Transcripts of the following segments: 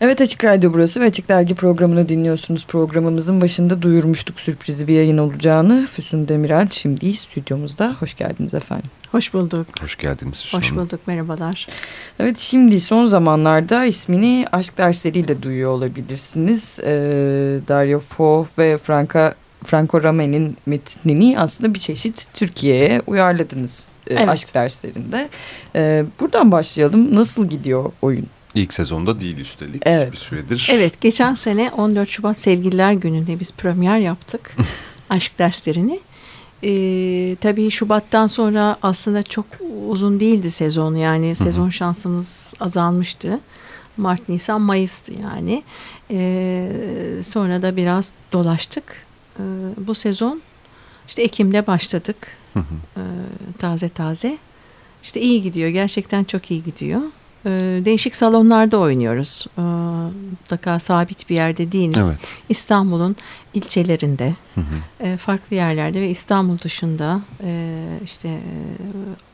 Evet Açık Radyo burası ve Açık Dergi programını dinliyorsunuz. Programımızın başında duyurmuştuk sürprizi bir yayın olacağını. Füsun Demirel şimdi stüdyomuzda. Hoş geldiniz efendim. Hoş bulduk. Hoş geldiniz. Füsun Hoş bulduk merhabalar. Evet şimdi son zamanlarda ismini aşk dersleriyle duyuyor olabilirsiniz. Ee, Dario Fo ve Franca Franco Ramen'in metnini aslında bir çeşit Türkiye'ye uyarladınız e, evet. aşk derslerinde. E, buradan başlayalım. Nasıl gidiyor oyun? İlk sezonda değil üstelik evet. bir süredir. Evet geçen sene 14 Şubat Sevgililer Günü'nde biz premier yaptık aşk derslerini. Ee, tabii Şubat'tan sonra aslında çok uzun değildi sezon yani sezon şansımız azalmıştı. Mart, Nisan, Mayıs'tı yani. Ee, sonra da biraz dolaştık. Ee, bu sezon işte Ekim'de başladık. Ee, taze taze. İşte iyi gidiyor. Gerçekten çok iyi gidiyor. Ee, değişik salonlarda oynuyoruz. Ee, mutlaka sabit bir yerde değiliz. Evet. İstanbul'un ilçelerinde, hı hı. E, farklı yerlerde ve İstanbul dışında e, işte e,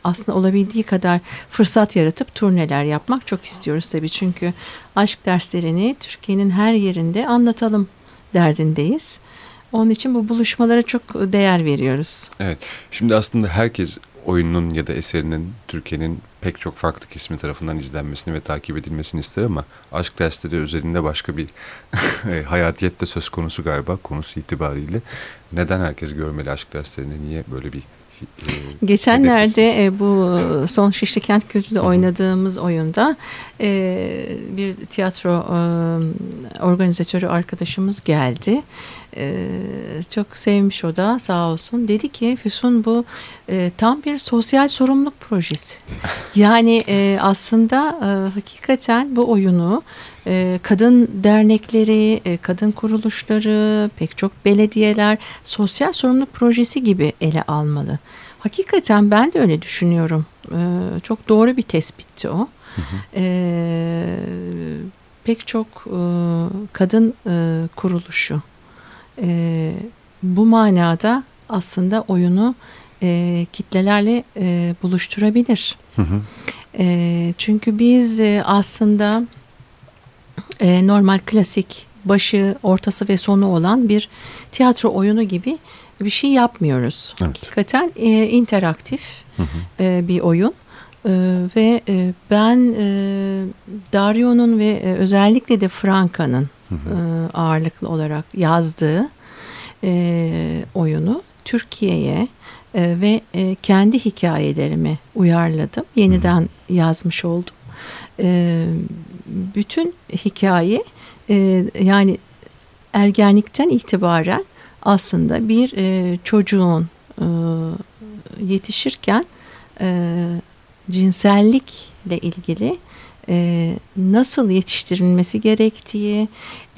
aslında olabildiği kadar fırsat yaratıp turneler yapmak çok istiyoruz tabii. Çünkü aşk derslerini Türkiye'nin her yerinde anlatalım derdindeyiz. Onun için bu buluşmalara çok değer veriyoruz. Evet. Şimdi aslında herkes oyunun ya da eserinin Türkiye'nin pek çok farklı kesimi tarafından izlenmesini ve takip edilmesini ister ama aşk dersleri özelinde başka bir hayatiyet de söz konusu galiba konusu itibariyle. Neden herkes görmeli aşk derslerini? Niye böyle bir e, Geçenlerde e, bu son Şişli Kent Kültür'de oynadığımız oyunda e, bir tiyatro e, organizatörü arkadaşımız geldi. E, çok sevmiş o da sağ olsun. Dedi ki Füsun bu e, tam bir sosyal sorumluluk projesi. Yani e, aslında e, hakikaten bu oyunu e, kadın dernekleri, e, kadın kuruluşları, pek çok belediyeler sosyal sorumluluk projesi gibi ele almalı. Hakikaten ben de öyle düşünüyorum. E, çok doğru bir tespitti o. Hı hı. E, pek çok e, kadın e, kuruluşu e, bu manada aslında oyunu e, kitlelerle e, buluşturabilir. Hı hı. E, çünkü biz e, aslında e, normal klasik başı, ortası ve sonu olan bir tiyatro oyunu gibi bir şey yapmıyoruz. Evet. Hakikaten e, interaktif hı hı. E, bir oyun. E, ve e, ben e, Dario'nun ve e, özellikle de Franka'nın hı hı. E, ağırlıklı olarak yazdığı e, oyunu Türkiye'ye e, ve e, kendi hikayelerimi uyarladım. Yeniden hı. yazmış oldum. E, bütün hikaye e, yani ergenlikten itibaren aslında bir e, çocuğun e, yetişirken e, cinsellikle ilgili e, nasıl yetiştirilmesi gerektiği,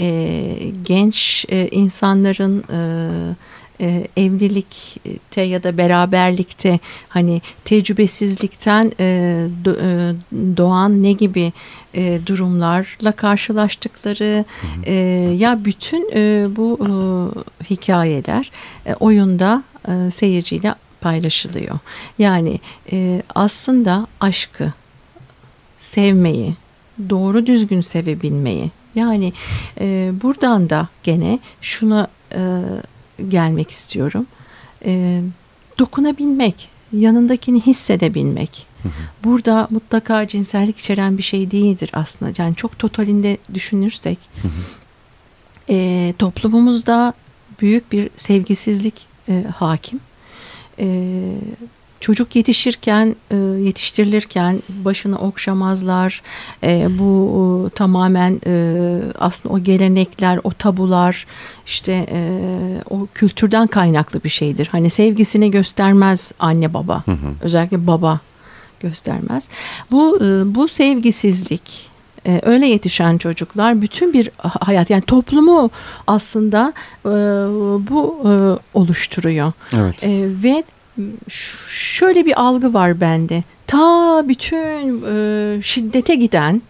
e, genç e, insanların e, e, evlilikte ya da beraberlikte hani tecrübesizlikten e, do, e, doğan ne gibi e, durumlarla karşılaştıkları e, ya bütün e, bu e, hikayeler e, oyunda e, seyirciyle paylaşılıyor. Yani e, aslında aşkı sevmeyi, doğru düzgün sevebilmeyi. Yani e, buradan da gene şuna e, gelmek istiyorum. E, dokunabilmek, yanındakini hissedebilmek. Burada mutlaka cinsellik içeren bir şey değildir aslında. Yani çok totalinde düşünürsek e, toplumumuzda büyük bir sevgisizlik e, hakim. E, çocuk yetişirken e, yetiştirilirken başını okşamazlar. E, bu tamamen e, aslında o gelenekler o tabular işte o kültürden kaynaklı bir şeydir. Hani sevgisini göstermez anne baba. Hı hı. özellikle baba göstermez. Bu bu sevgisizlik öyle yetişen çocuklar bütün bir hayat yani toplumu aslında bu oluşturuyor. Evet. ve şöyle bir algı var bende. Ta bütün e, şiddete giden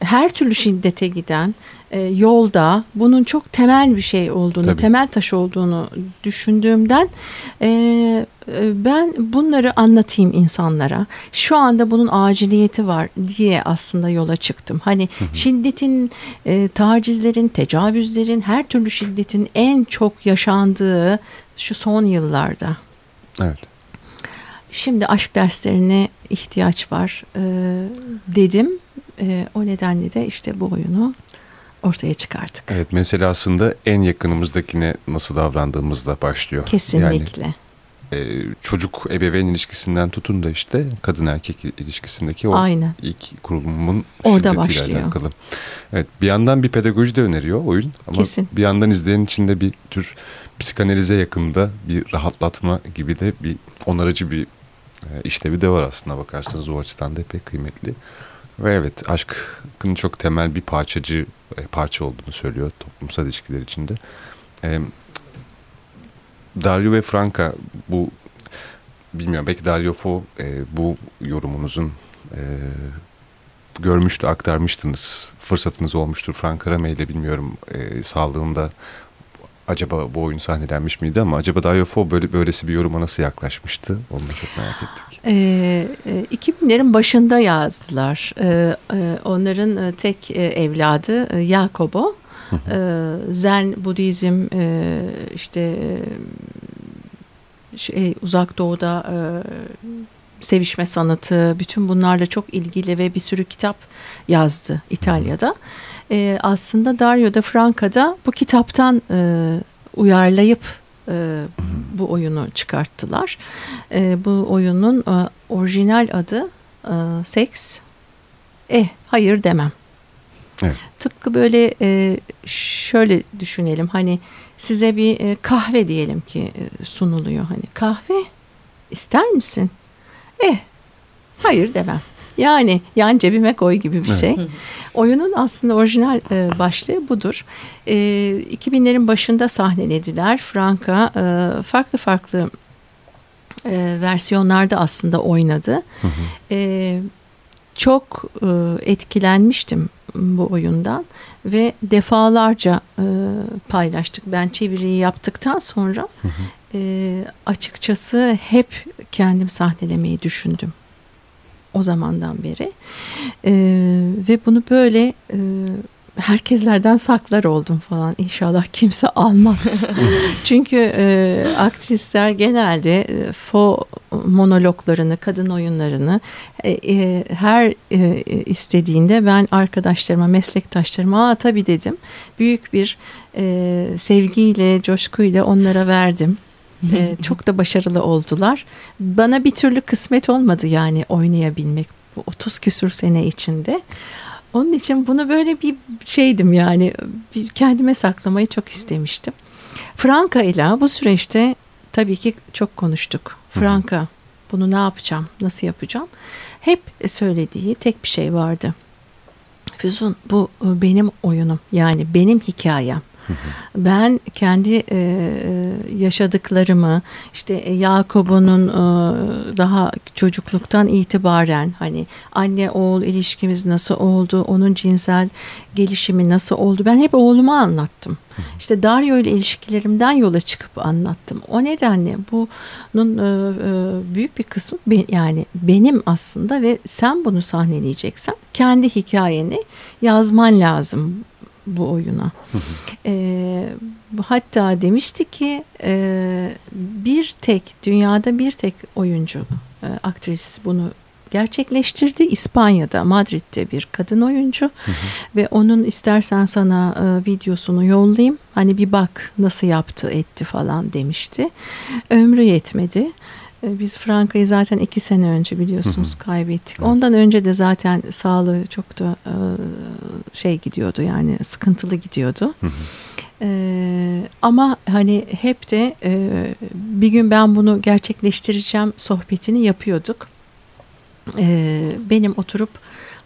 her türlü şiddete giden e, yolda bunun çok temel bir şey olduğunu, Tabii. temel taş olduğunu düşündüğümden e, e, ben bunları anlatayım insanlara. Şu anda bunun aciliyeti var diye aslında yola çıktım. Hani şiddetin, e, tacizlerin, tecavüzlerin, her türlü şiddetin en çok yaşandığı şu son yıllarda. Evet. Şimdi aşk derslerine ihtiyaç var e, dedim. E, o nedenle de işte bu oyunu ortaya çıkardık. Evet mesele aslında en yakınımızdakine nasıl davrandığımızla başlıyor. Kesinlikle. Yani e, çocuk ebeveyn ilişkisinden tutun da işte kadın erkek ilişkisindeki o Aynen. ilk kurulumun Orada başlıyor. alakalı. Evet bir yandan bir pedagoji de öneriyor oyun ama Kesin. bir yandan izleyen için de bir tür psikanalize yakında bir rahatlatma gibi de bir onarıcı bir e, işlevi de var aslında bakarsanız o açıdan da epey kıymetli. Ve evet aşkın çok temel bir parçacı e, parça olduğunu söylüyor toplumsal ilişkiler içinde. E, Dario ve Franca bu bilmiyorum belki Dario Fo e, bu yorumunuzun e, görmüştü aktarmıştınız fırsatınız olmuştur Frank Rame ile bilmiyorum e, sağlığında acaba bu oyun sahnelenmiş miydi ama acaba Dario Fo böyle böylesi bir yoruma nasıl yaklaşmıştı onu da çok merak ettik. E, 2000'lerin başında yazdılar. Ee, e, onların e, tek e, evladı e, Jacobo. Ee, Zen Budizm e, işte e, şey, uzak doğuda e, sevişme sanatı bütün bunlarla çok ilgili ve bir sürü kitap yazdı İtalya'da. E, aslında Dario da Franca'da bu kitaptan e, uyarlayıp e, bu oyunu çıkarttılar. E, bu oyunun e, orijinal adı e, Seks. Eh hayır demem. Evet. Tıpkı böyle e, şöyle düşünelim hani size bir e, kahve diyelim ki e, sunuluyor hani kahve ister misin? Eh hayır demem. Yani yan cebime koy gibi bir şey. Oyunun aslında orijinal e, başlığı budur. E, 2000'lerin başında sahnelediler. Franka e, farklı farklı e, versiyonlarda aslında oynadı. E, çok e, etkilenmiştim bu oyundan ve defalarca e, paylaştık. Ben çeviriyi yaptıktan sonra e, açıkçası hep kendim sahnelemeyi düşündüm o zamandan beri ve bunu böyle herkeslerden saklar oldum falan İnşallah kimse almaz çünkü e, aktrisler genelde e, fo monologlarını kadın oyunlarını e, e, her e, istediğinde ben arkadaşlarıma meslektaşlarıma Aa, tabii dedim büyük bir e, sevgiyle coşkuyla onlara verdim ee, çok da başarılı oldular. Bana bir türlü kısmet olmadı yani oynayabilmek bu 30 küsür sene içinde. Onun için bunu böyle bir şeydim yani bir kendime saklamayı çok istemiştim. Franka ile bu süreçte tabii ki çok konuştuk. Franka bunu ne yapacağım, nasıl yapacağım? Hep söylediği tek bir şey vardı. Füzun bu benim oyunum yani benim hikayem. Ben kendi e, yaşadıklarımı işte Yakup'un e, daha çocukluktan itibaren hani anne oğul ilişkimiz nasıl oldu, onun cinsel gelişimi nasıl oldu ben hep oğluma anlattım. İşte Dario ile ilişkilerimden yola çıkıp anlattım. O nedenle bunun e, e, büyük bir kısmı yani benim aslında ve sen bunu sahneleyeceksen kendi hikayeni yazman lazım bu oyuna. e, hatta demişti ki e, bir tek dünyada bir tek oyuncu e, aktris bunu gerçekleştirdi. İspanya'da Madrid'de bir kadın oyuncu ve onun istersen sana e, videosunu yollayayım. Hani bir bak nasıl yaptı etti falan demişti. Ömrü yetmedi. E, Biz Franka'yı zaten iki sene önce biliyorsunuz kaybettik. Ondan önce de zaten sağlığı çok da e, şey gidiyordu yani sıkıntılı gidiyordu. Ee, ama hani hep de e, bir gün ben bunu gerçekleştireceğim sohbetini yapıyorduk. Ee, benim oturup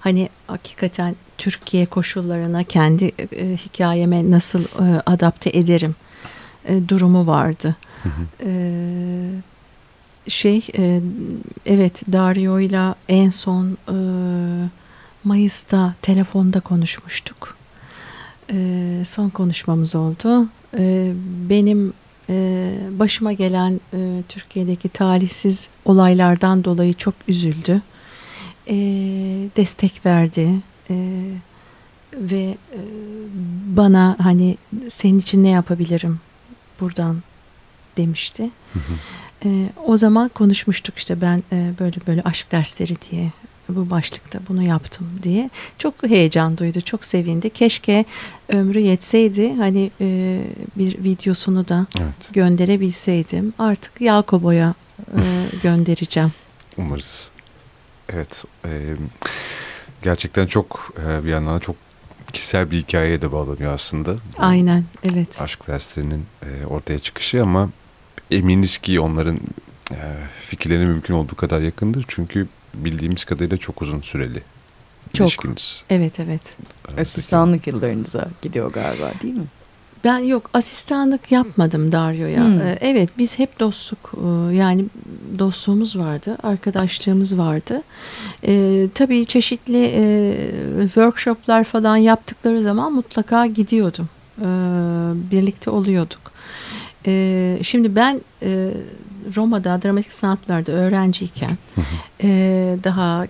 hani hakikaten Türkiye koşullarına kendi e, hikayeme nasıl e, adapte ederim e, durumu vardı. Ee, şey e, evet Dario ile en son e, Mayıs'ta telefonda konuşmuştuk. E, son konuşmamız oldu. E, benim e, başıma gelen e, Türkiye'deki talihsiz olaylardan dolayı çok üzüldü. E, destek verdi. E, ve e, bana hani senin için ne yapabilirim buradan demişti. Hı hı. E, o zaman konuşmuştuk işte ben e, böyle böyle aşk dersleri diye bu başlıkta bunu yaptım diye. Çok heyecan duydu, çok sevindi. Keşke ömrü yetseydi hani e, bir videosunu da evet. gönderebilseydim. Artık Yakobo'ya e, göndereceğim. Umarız. Evet. E, gerçekten çok e, bir yandan çok kişisel bir hikayeye de bağlanıyor aslında. Aynen, evet. Aşk derslerinin e, ortaya çıkışı ama eminiz ki onların e, fikirlerine mümkün olduğu kadar yakındır. Çünkü bildiğimiz kadarıyla çok uzun süreli çok. ilişkiniz. Evet, evet. Asistanlık yıllarınıza gidiyor galiba değil mi? Ben yok asistanlık yapmadım Dario'ya. Hmm. Ee, evet biz hep dostluk e, yani dostluğumuz vardı, arkadaşlığımız vardı. Ee, tabii çeşitli e, workshoplar falan yaptıkları zaman mutlaka gidiyordum. Ee, birlikte oluyorduk. Ee, şimdi ben e, Roma'da dramatik sanatlarda öğrenciyken daha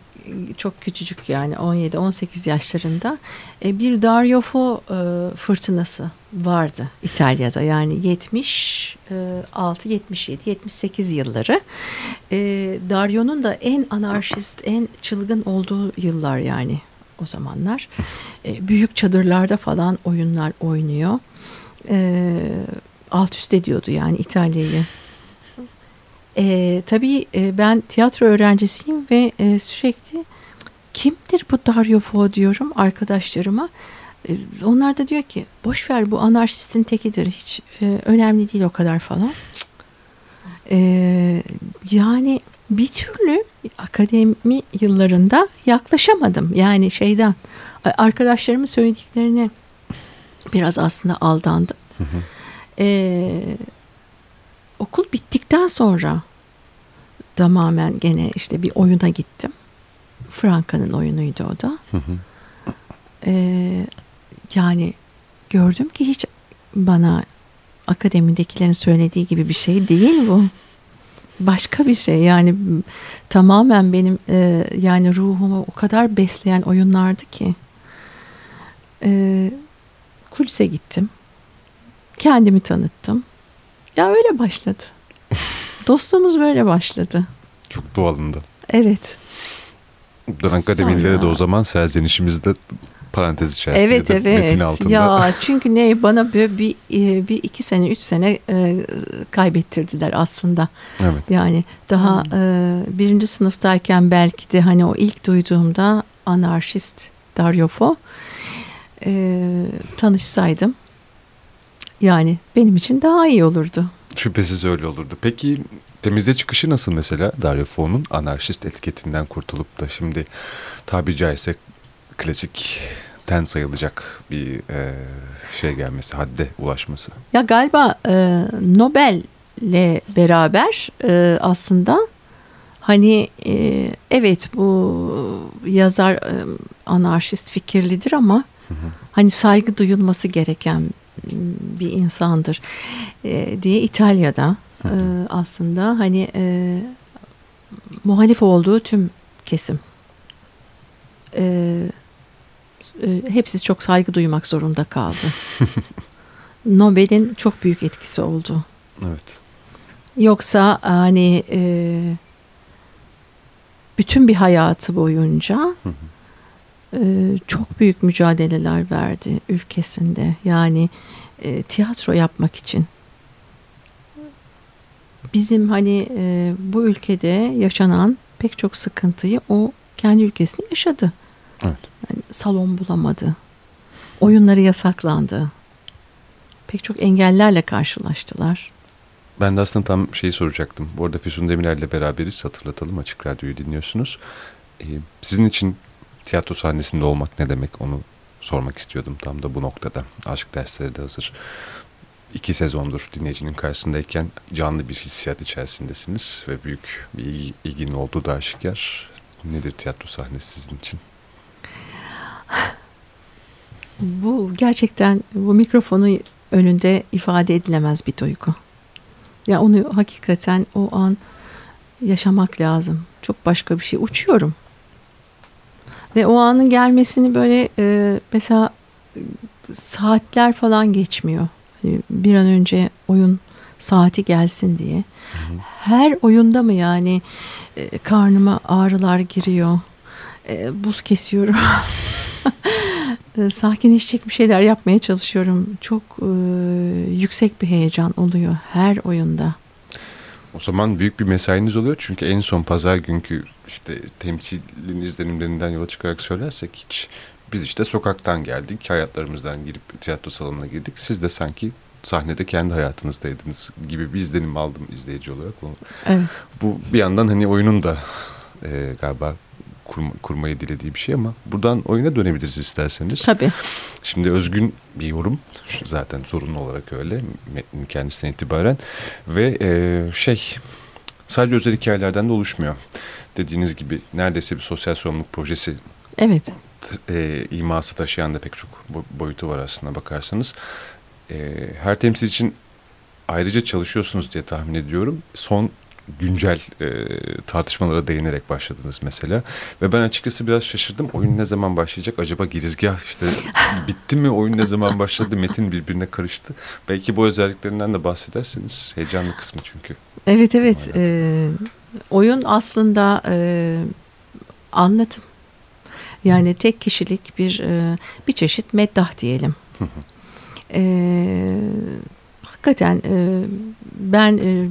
çok küçücük yani 17-18 yaşlarında e, bir Dario Fo e, fırtınası vardı İtalya'da. Yani 76 77 78 yılları. E, Dario'nun da en anarşist en çılgın olduğu yıllar yani o zamanlar. E, büyük çadırlarda falan oyunlar oynuyor. E, alt üst ediyordu yani İtalya'yı e, tabii e, ben tiyatro öğrencisiyim ve e, sürekli kimdir bu Dario Fo diyorum arkadaşlarıma. E, onlar da diyor ki boş ver bu anarşistin tekidir hiç e, önemli değil o kadar falan. E, yani bir türlü akademi yıllarında yaklaşamadım. Yani şeyden arkadaşlarımın söylediklerine biraz aslında aldandım. Hı hı. E, okul bittikten sonra tamamen gene işte bir oyuna gittim. Franka'nın oyunuydu o da. Ee, yani gördüm ki hiç bana akademidekilerin söylediği gibi bir şey değil bu. Başka bir şey yani tamamen benim e, yani ruhumu o kadar besleyen oyunlardı ki. E, kulise gittim. Kendimi tanıttım. Ya öyle başladı. Dostluğumuz böyle başladı. Çok doğalında. Evet. Dan akademilere de o zaman serzenişimizde parantez içerisinde evet, evet. metin altında. Ya çünkü ne bana böyle bir, e, bir iki sene üç sene e, kaybettirdiler aslında. Evet. Yani daha hmm. e, birinci sınıftayken belki de hani o ilk duyduğumda anarşist Dario Fo e, tanışsaydım yani benim için daha iyi olurdu. Şüphesiz öyle olurdu. Peki temize çıkışı nasıl mesela Dario Fo'nun anarşist etiketinden kurtulup da şimdi tabi caizse klasikten sayılacak bir e, şey gelmesi, hadde ulaşması? Ya galiba e, Nobel'le beraber e, aslında hani e, evet bu yazar e, anarşist fikirlidir ama hı hı. hani saygı duyulması gereken bir insandır e, diye İtalya'da e, aslında hani e, muhalif olduğu tüm kesim e, e, hepsi çok saygı duymak zorunda kaldı. Nobel'in çok büyük etkisi oldu. Evet. Yoksa hani e, bütün bir hayatı boyunca e, çok büyük mücadeleler verdi ülkesinde. Yani e, tiyatro yapmak için. Bizim hani e, bu ülkede yaşanan pek çok sıkıntıyı o kendi ülkesinde yaşadı. Evet. Yani salon bulamadı. Oyunları yasaklandı. Pek çok engellerle karşılaştılar. Ben de aslında tam şeyi soracaktım. Bu arada Füsun Demirel'le beraberiz. Hatırlatalım Açık Radyo'yu dinliyorsunuz. Ee, sizin için tiyatro sahnesinde olmak ne demek onu sormak istiyordum tam da bu noktada. Aşk dersleri de hazır. İki sezondur dinleyicinin karşısındayken canlı bir hissiyat içerisindesiniz ve büyük bir ilginin olduğu da aşikar. Nedir tiyatro sahnesi sizin için? bu gerçekten bu mikrofonu önünde ifade edilemez bir duygu. Ya onu hakikaten o an yaşamak lazım. Çok başka bir şey. Uçuyorum. Ve o anın gelmesini böyle e, mesela saatler falan geçmiyor. Hani bir an önce oyun saati gelsin diye. Her oyunda mı yani e, karnıma ağrılar giriyor. E, buz kesiyorum. e, sakinleşecek bir şeyler yapmaya çalışıyorum. Çok e, yüksek bir heyecan oluyor her oyunda. O zaman büyük bir mesainiz oluyor çünkü en son pazar günkü işte temsilin izlenimlerinden yola çıkarak söylersek hiç biz işte sokaktan geldik, hayatlarımızdan girip tiyatro salonuna girdik. Siz de sanki sahnede kendi hayatınızdaydınız gibi bir izlenim aldım izleyici olarak. Evet. Bu bir yandan hani oyunun da e, galiba kurma, kurmayı dilediği bir şey ama buradan oyuna dönebiliriz isterseniz. Tabii. Şimdi özgün bir yorum zaten zorunlu olarak öyle metnin kendisinden itibaren ve e, şey sadece özel hikayelerden de oluşmuyor. Dediğiniz gibi neredeyse bir sosyal sorumluluk projesi Evet. e, iması taşıyan da pek çok boyutu var aslında bakarsanız. E, her temsil için ayrıca çalışıyorsunuz diye tahmin ediyorum. Son güncel e, tartışmalara değinerek başladınız mesela. Ve ben açıkçası biraz şaşırdım. Oyun ne zaman başlayacak? Acaba girizgah işte bitti mi? Oyun ne zaman başladı? Metin birbirine karıştı. Belki bu özelliklerinden de bahsederseniz. Heyecanlı kısmı çünkü. Evet evet. E, oyun aslında e, anlatım. Yani tek kişilik bir e, bir çeşit meddah diyelim. Eee hakikaten e, ben e,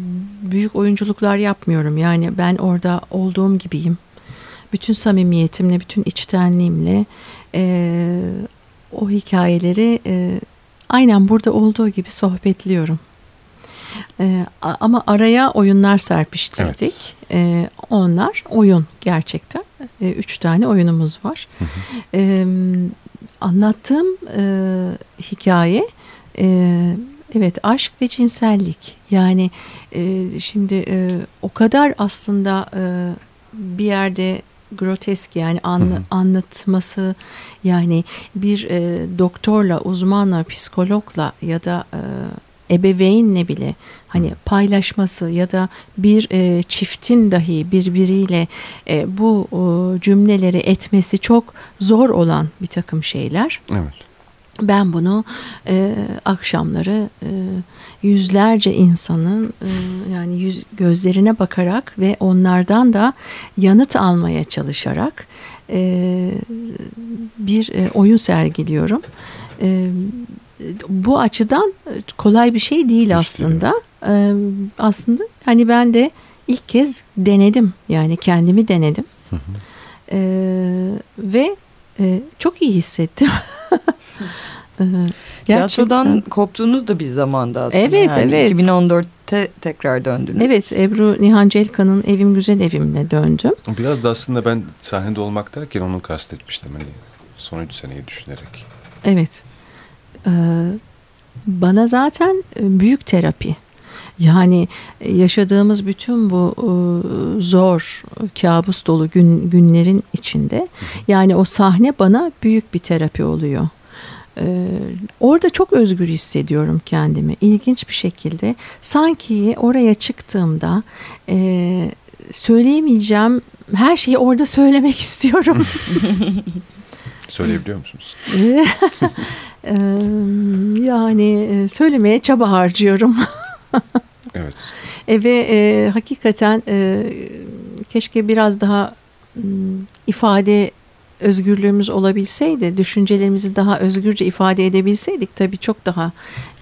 büyük oyunculuklar yapmıyorum. Yani ben orada olduğum gibiyim. Bütün samimiyetimle, bütün içtenliğimle e, o hikayeleri e, aynen burada olduğu gibi sohbetliyorum. E, ama araya oyunlar serpiştirdik. Evet. E, onlar oyun gerçekten. E, üç tane oyunumuz var. E, anlattığım e, hikaye... E, Evet aşk ve cinsellik yani e, şimdi e, o kadar aslında e, bir yerde grotesk yani anla, hı hı. anlatması yani bir e, doktorla uzmanla psikologla ya da e, ebeveynle bile hani paylaşması ya da bir e, çiftin dahi birbiriyle e, bu e, cümleleri etmesi çok zor olan bir takım şeyler. Evet. Ben bunu e, akşamları e, yüzlerce insanın e, yani yüz gözlerine bakarak ve onlardan da yanıt almaya çalışarak e, bir e, oyun sergiliyorum. E, bu açıdan kolay bir şey değil aslında. E, aslında hani ben de ilk kez denedim yani kendimi denedim. E, ve e, çok iyi hissettim. Tiyatrodan koptuğunuz da bir zamanda aslında. Evet, yani evet. 2014'te tekrar döndünüz. Evet, Ebru Nihan Celkan'ın Evim Güzel Evim'le döndüm. Biraz da aslında ben sahnede olmak derken onu kastetmiştim. Hani son üç seneyi düşünerek. Evet. Ee, bana zaten e, büyük terapi. Yani e, yaşadığımız bütün bu e, zor, kabus dolu gün, günlerin içinde yani o sahne bana büyük bir terapi oluyor. Ee, orada çok özgür hissediyorum kendimi. İlginç bir şekilde sanki oraya çıktığımda e, söyleyemeyeceğim her şeyi orada söylemek istiyorum. Söyleyebiliyor musunuz? Ee, yani e, söylemeye çaba harcıyorum. evet. E, ve e, hakikaten e, keşke biraz daha ifade özgürlüğümüz olabilseydi, düşüncelerimizi daha özgürce ifade edebilseydik tabii çok daha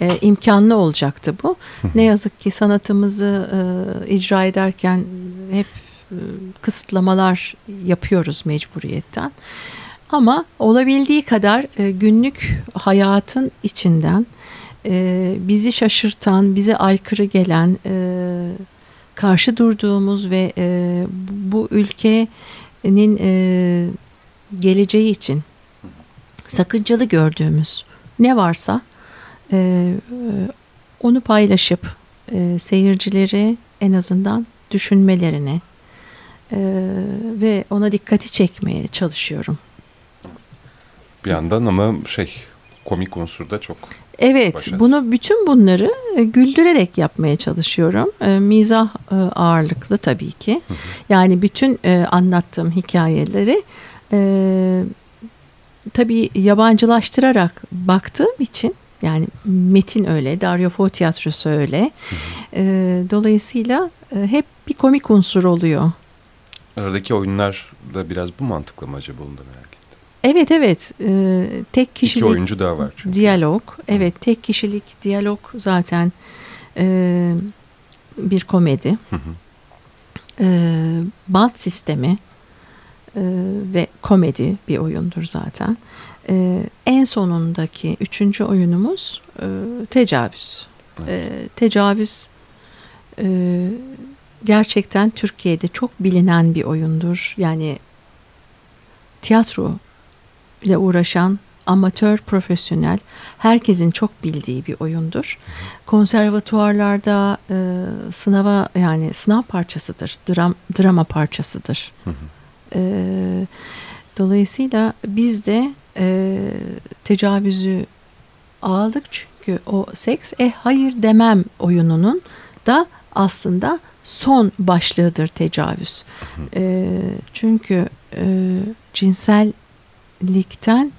e, imkanlı olacaktı bu. ne yazık ki sanatımızı e, icra ederken hep e, kısıtlamalar yapıyoruz mecburiyetten. Ama olabildiği kadar e, günlük hayatın içinden e, bizi şaşırtan, bize aykırı gelen, e, karşı durduğumuz ve bu ülkenin geleceği için sakıncalı gördüğümüz ne varsa onu paylaşıp seyircileri en azından düşünmelerini ve ona dikkati çekmeye çalışıyorum. Bir yandan ama şey komik unsur da çok Evet, Başarılı. bunu bütün bunları e, güldürerek yapmaya çalışıyorum. E, mizah e, ağırlıklı tabii ki. Hı hı. Yani bütün e, anlattığım hikayeleri tabii yabancılaştırarak baktığım için yani metin öyle, Dario Fo tiyatrosu öyle. Dolayısıyla hep bir komik unsur oluyor. Aradaki oyunlar da biraz bu mantıkla mı acaba onu da merak. Evet evet, e, tek kişilik. İki oyuncu daha var çünkü. Diyalog. Evet tek kişilik diyalog zaten e, bir komedi. Hı hı. E, band sistemi e, ve komedi bir oyundur zaten. E, en sonundaki üçüncü oyunumuz e, tecavüz. E, tecavüz e, gerçekten Türkiye'de çok bilinen bir oyundur. Yani tiyatro ile uğraşan amatör, profesyonel, herkesin çok bildiği bir oyundur. Konservatuarlarda e, sınava yani sınav parçasıdır, dram, drama parçasıdır. Hı hı. E, dolayısıyla biz de e, tecavüzü aldık çünkü o seks e hayır demem oyununun da aslında son başlığıdır tecavüz. E, çünkü e, cinsellikten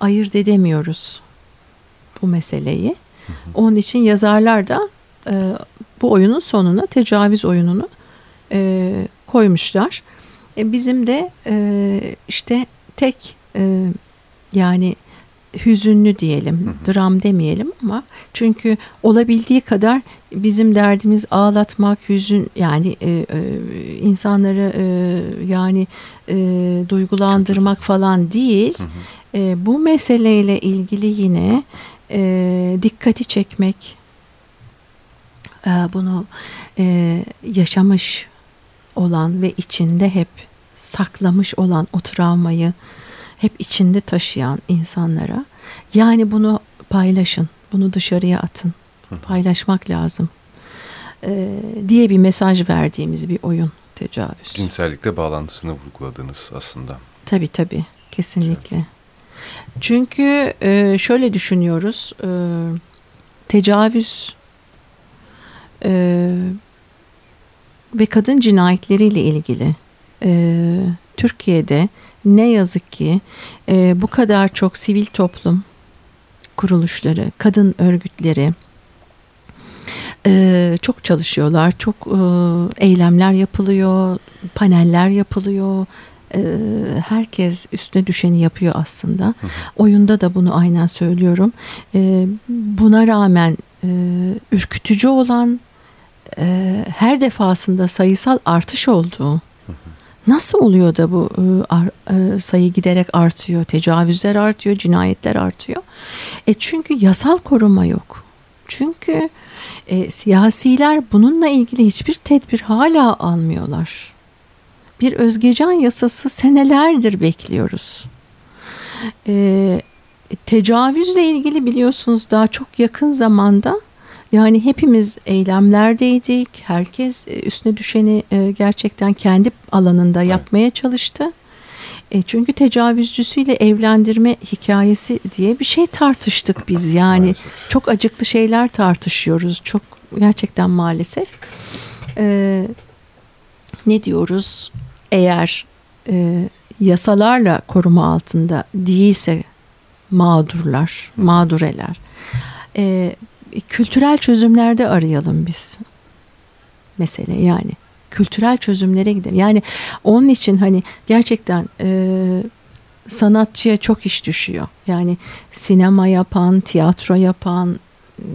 ayırt edemiyoruz bu meseleyi. Onun için yazarlar da e, bu oyunun sonuna tecavüz oyununu e, koymuşlar. E, bizim de e, işte tek e, yani hüzünlü diyelim, dram demeyelim ama çünkü olabildiği kadar bizim derdimiz ağlatmak, hüzün yani e, e, insanları e, yani e, duygulandırmak falan değil. Hı hı. E, bu meseleyle ilgili yine e, dikkati çekmek, e, bunu e, yaşamış olan ve içinde hep saklamış olan o travmayı hep içinde taşıyan insanlara yani bunu paylaşın, bunu dışarıya atın, paylaşmak lazım e, diye bir mesaj verdiğimiz bir oyun tecavüz. Cinsellikle bağlantısını vurguladınız aslında. Tabii tabii kesinlikle. Çünkü e, şöyle düşünüyoruz e, tecavüz e, ve kadın cinayetleriyle ilgili e, Türkiye'de ne yazık ki e, bu kadar çok sivil toplum kuruluşları, kadın örgütleri e, çok çalışıyorlar, çok e, eylemler yapılıyor, paneller yapılıyor. E, herkes üstüne düşeni yapıyor aslında. Oyunda da bunu aynen söylüyorum. E, buna rağmen e, ürkütücü olan e, her defasında sayısal artış olduğu. Nasıl oluyor da bu e, e, sayı giderek artıyor, tecavüzler artıyor, cinayetler artıyor? E çünkü yasal koruma yok. Çünkü e, siyasiler bununla ilgili hiçbir tedbir hala almıyorlar. Bir özgecan yasası senelerdir bekliyoruz. E, tecavüzle ilgili biliyorsunuz daha çok yakın zamanda yani hepimiz eylemlerdeydik. Herkes e, üstüne düşeni e, gerçekten kendi alanında Evet. yapmaya çalıştı. E, çünkü tecavüzcüsüyle evlendirme hikayesi diye bir şey tartıştık biz. Yani Maalesef. çok acıklı şeyler tartışıyoruz. Çok gerçekten maalesef. E, ne diyoruz? Eğer e, yasalarla koruma altında değilse mağdurlar, mağdureler. E, kültürel çözümlerde arayalım biz. Mesele yani kültürel çözümlere gidelim. Yani onun için hani gerçekten e, sanatçıya çok iş düşüyor. Yani sinema yapan, tiyatro yapan,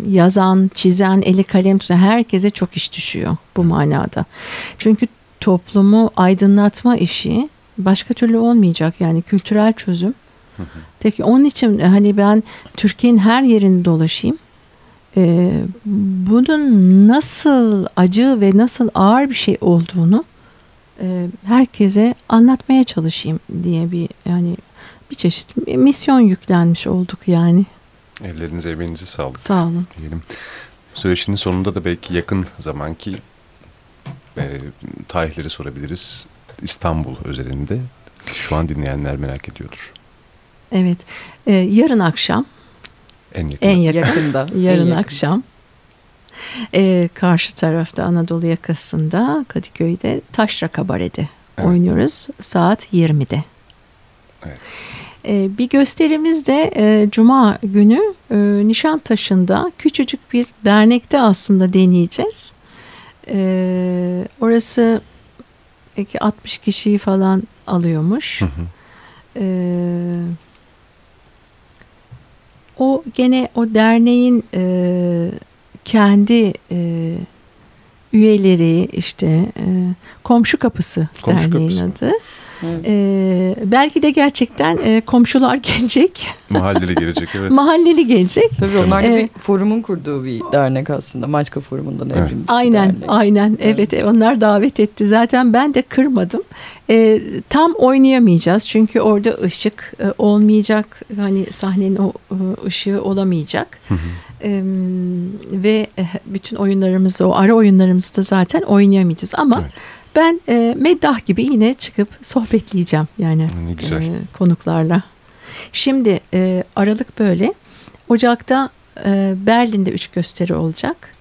yazan, çizen, eli kalem tutan herkese çok iş düşüyor bu manada. Çünkü toplumu aydınlatma işi başka türlü olmayacak yani kültürel çözüm. Tek onun için hani ben Türkiye'nin her yerini dolaşayım. Ee, bunun nasıl acı ve nasıl ağır bir şey olduğunu e, herkese anlatmaya çalışayım diye bir yani bir çeşit bir misyon yüklenmiş olduk yani. Ellerinize emeğinize sağlık Sağ olun. diyelim. Söyleşinin sonunda da belki yakın zamanki e, tarihleri sorabiliriz. İstanbul özelinde. Şu an dinleyenler merak ediyordur. Evet. Ee, yarın akşam En yakında. En yakın. Yakında. Yarın En yakın. akşam. Ee, karşı tarafta Anadolu yakasında Kadıköy'de Taşra Kabare'de Evet. oynuyoruz saat 20'de. Evet. Ee, bir gösterimiz de e, Cuma günü e, Nişantaşı'nda küçücük bir dernekte aslında deneyeceğiz. Ee, orası belki 60 kişiyi falan alıyormuş. Hı hı. Ee, o gene o derneğin e, kendi e, üyeleri işte e, komşu kapısı Komşu derneğin Kapısı. adı. Evet. Ee, belki de gerçekten e, komşular gelecek, Mahalleli gelecek evet. mahalleli gelecek. Tabii onlar da Evet. bir forumun kurduğu bir dernek aslında. Maçka forumundan Evet. evrilmiş Aynen, dernek. aynen. Evet, e, onlar davet etti. Zaten ben de kırmadım. E, tam oynayamayacağız çünkü orada ışık e, olmayacak. Hani sahnenin o e, ışığı olamayacak. Hı hı. E, ve e, bütün oyunlarımızı, o ara oyunlarımızı da zaten oynayamayacağız. Ama Evet. Ben e, meddah gibi yine çıkıp sohbetleyeceğim yani Ne güzel. e, konuklarla. Şimdi e, Aralık böyle. Ocak'ta e, Berlin'de üç gösteri olacak.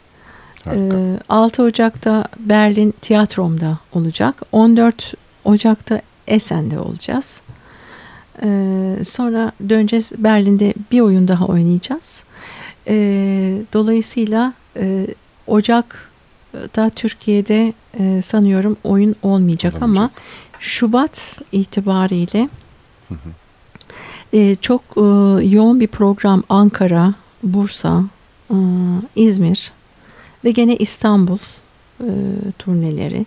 Harika. Ee, 6 Ocak'ta Berlin Tiyatrom'da olacak. 14 Ocak'ta Esen'de olacağız. Ee, sonra döneceğiz Berlin'de bir oyun daha oynayacağız. Ee, dolayısıyla e, Ocak'ta Türkiye'de e, sanıyorum oyun olmayacak, ama Olamayacak. Şubat itibariyle Hı hı. e, çok e, yoğun bir program Ankara, Bursa, e, İzmir ve gene İstanbul e, turneleri,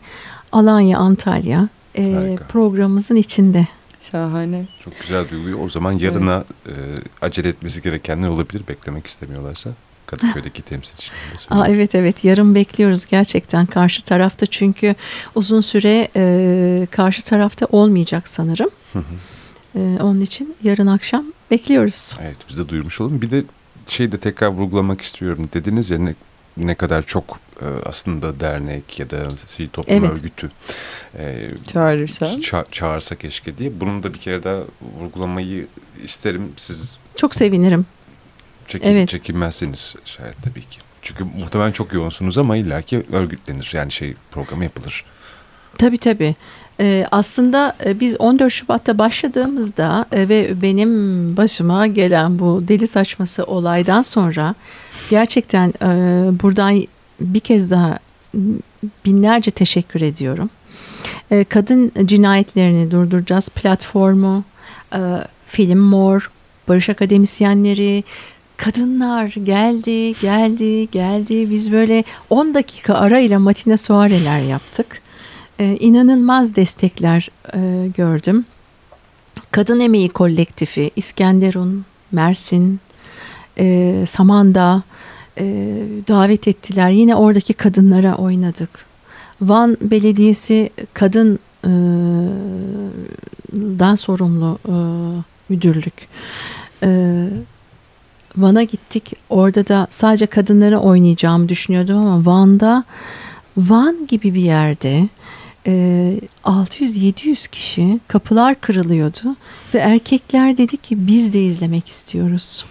Alanya, Antalya e, Harika. programımızın içinde. Şahane. Çok güzel duyuluyor. O zaman yarına e, acele etmesi gerekenler olabilir beklemek istemiyorlarsa. Kadıköy'deki temsilcilerinde Aa, evet evet yarın bekliyoruz gerçekten karşı tarafta çünkü uzun süre e, karşı tarafta olmayacak sanırım. Hı hı. E, onun için yarın akşam bekliyoruz. Evet biz de duyurmuş olalım. Bir de şey de tekrar vurgulamak istiyorum. Dediniz ya ne, ne kadar çok e, aslında dernek ya da sivil toplum Evet. örgütü e, Çağırırsa. ça- çağırsa keşke diye. Bunun da bir kere daha vurgulamayı isterim. Siz Çok sevinirim. Çekin, Evet. çekinmezseniz şayet tabii ki. Çünkü muhtemelen çok yoğunsunuz ama illaki örgütlenir. Yani şey programı yapılır. Tabii tabii. Ee, aslında e, biz 14 Şubat'ta başladığımızda e, ve benim başıma gelen bu deli saçması olaydan sonra gerçekten e, buradan bir kez daha binlerce teşekkür ediyorum. E, kadın cinayetlerini durduracağız platformu, e, Film Mor, Barış Akademisyenleri, kadınlar geldi, geldi, geldi. Biz böyle 10 dakika arayla matine suareler yaptık. Ee, inanılmaz destekler e, gördüm. Kadın Emeği Kolektifi, İskenderun, Mersin, e, Samandağ e, davet ettiler. Yine oradaki kadınlara oynadık. Van Belediyesi kadın e, dan sorumlu e, müdürlük. E, Van'a gittik. Orada da sadece kadınlara oynayacağımı düşünüyordum ama Van'da Van gibi bir yerde e, 600-700 kişi kapılar kırılıyordu ve erkekler dedi ki biz de izlemek istiyoruz.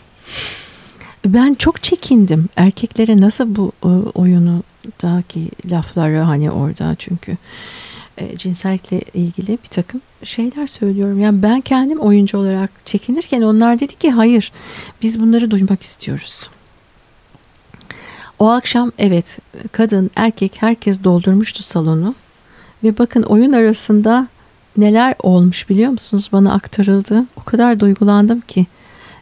Ben çok çekindim erkeklere nasıl bu e, oyunudaki lafları hani orada çünkü e, cinsellikle ilgili bir takım şeyler söylüyorum. Yani ben kendim oyuncu olarak çekinirken onlar dedi ki hayır biz bunları duymak istiyoruz. O akşam evet kadın erkek herkes doldurmuştu salonu ve bakın oyun arasında neler olmuş biliyor musunuz bana aktarıldı. O kadar duygulandım ki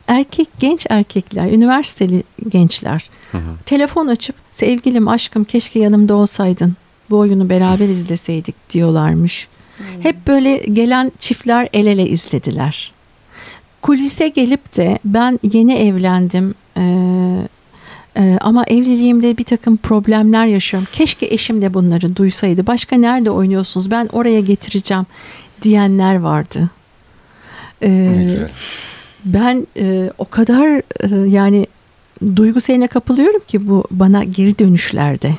erkek genç erkekler üniversiteli gençler Hı hı. telefon açıp sevgilim aşkım keşke yanımda olsaydın bu oyunu beraber izleseydik diyorlarmış. Hep böyle gelen çiftler el ele izlediler. Kulise gelip de ben yeni evlendim ee, e, ama evliliğimde bir takım problemler yaşıyorum. Keşke eşim de bunları duysaydı. Başka nerede oynuyorsunuz? Ben oraya getireceğim diyenler vardı. Ee, Ne güzel. ben e, o kadar e, yani duygu seline kapılıyorum ki bu bana geri dönüşlerde.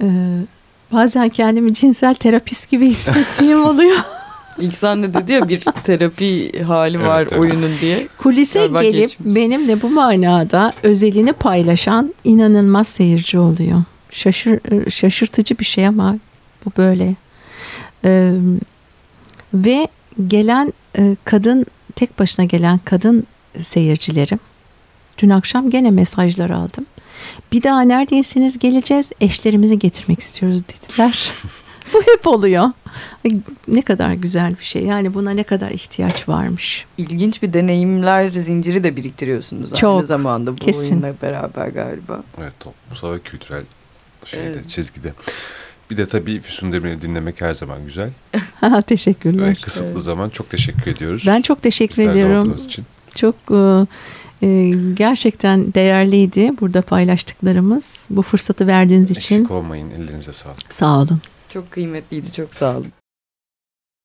Ee, bazen kendimi cinsel terapist gibi hissettiğim oluyor. İksan de dedi ya bir terapi hali Evet, var evet. oyunun diye. Kulise Galiba gelip geçmiş. benimle bu manada özelini paylaşan inanılmaz seyirci oluyor. Şaşır, şaşırtıcı bir şey ama bu böyle. Ee, ve gelen e, kadın tek başına gelen kadın seyircilerim. Dün akşam gene mesajlar aldım. Bir daha neredesiniz geleceğiz eşlerimizi getirmek istiyoruz dediler. bu hep oluyor. Ne kadar güzel bir şey. Yani buna ne kadar ihtiyaç varmış. İlginç bir deneyimler zinciri de biriktiriyorsunuz aynı Çok, zamanda bu kesin. oyunla beraber galiba. Evet toplumsal ve kültürel şeyde, Evet. çizgide. Bir de tabii Füsun Demir'i dinlemek her zaman güzel. Teşekkürler. Ve kısıtlı Evet. zaman çok teşekkür ediyoruz. Ben çok teşekkür Bizlerle ediyorum. için. Çok e, e, gerçekten değerliydi burada paylaştıklarımız. Bu fırsatı verdiğiniz için Eksik olmayın. Ellerinize sağlık. sağ olun. Çok kıymetliydi çok sağ olun.